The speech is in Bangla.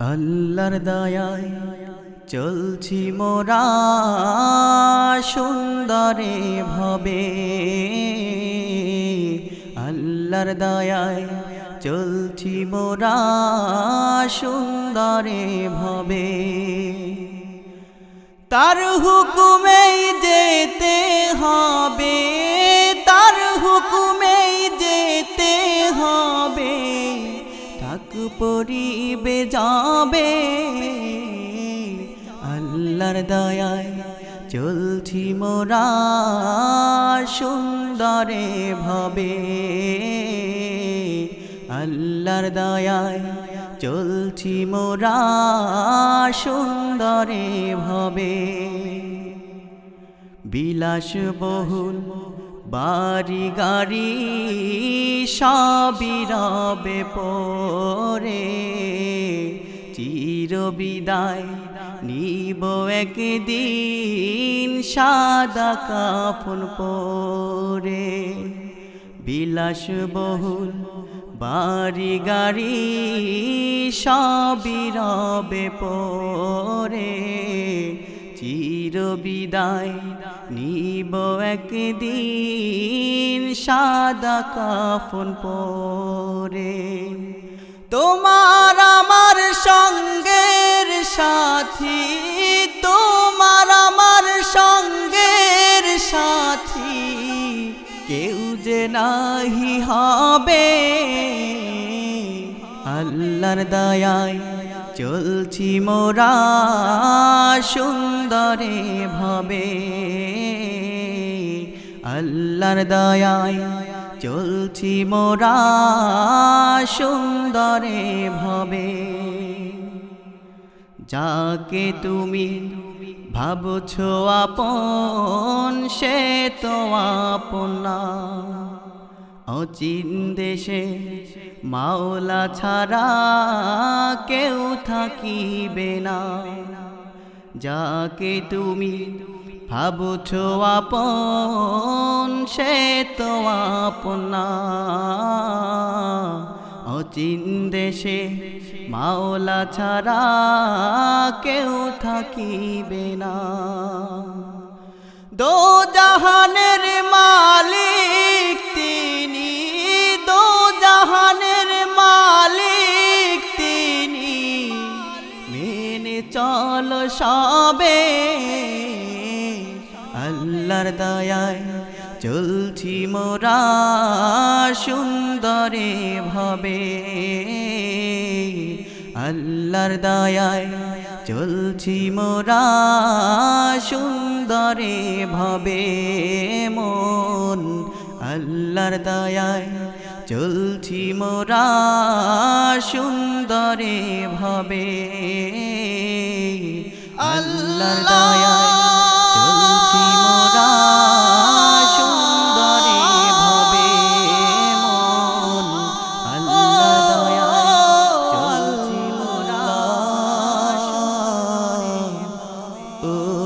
আল্লাহর দয়ায় চলছি মোরা সুন্দরে ভবে। আল্লাহর দয়ায় চলছি মোরা সুন্দরে ভবে। তার হুকুমেই যেতে হবে, তার হুকুমেই যেতে হবে। পরিবে যাবে। আল্লাহর দয়ায় চলছি মোরা সুন্দরে ভবে। আল্লাহর দয়ায় চলছি মোরা সুন্দরে ভবে। বিলাস বহুল বাড়ি গাড়ি সবই রবে পরে। চির বিদায় নিব একদিন সাদা কাফন পরে। বিলাস বহুল বাড়ি গাড়ি সবই রবে পরে। চির বিদায় নিব একদিন সাদা কাফন পরে। তোমার আমার সঙ্গের সাথী, তোমার আমার সঙ্গের সাথী। কেউ যে নাহি হবে আল্লাহর দয়ায়। চলছি মোরা সুন্দরে ভবে। আল্লাহর দয়ায় চলছি মোরা সুন্দরে ভবে। যাকে তুমি ভাবছ আপন, সে তো আপন অচিন দেশে মাওলা ছাড়া কেউ থাকিবে না। যাকে তুমি ভাবছ আপন, সে তো আপন। অচিন দেশে মাওলা ছাড়া কেউ থাকিবে না। দো জাহানের সবে আল্লাহর দয়ায় চলছি মোরা সুন্দরে ভাবে। আল্লাহর দয়ায় চলছি মোরা সুন্দরে ভবে মন। আল্লাহর দয়ায় চলছি মোরা সুন্দরে ভবে। আল্লাহর দয়ায় চলছি মোরা সুন্দরে ভবে মন। আল্লাহর দয়ায় চলছি মোরা সুন্দরে ও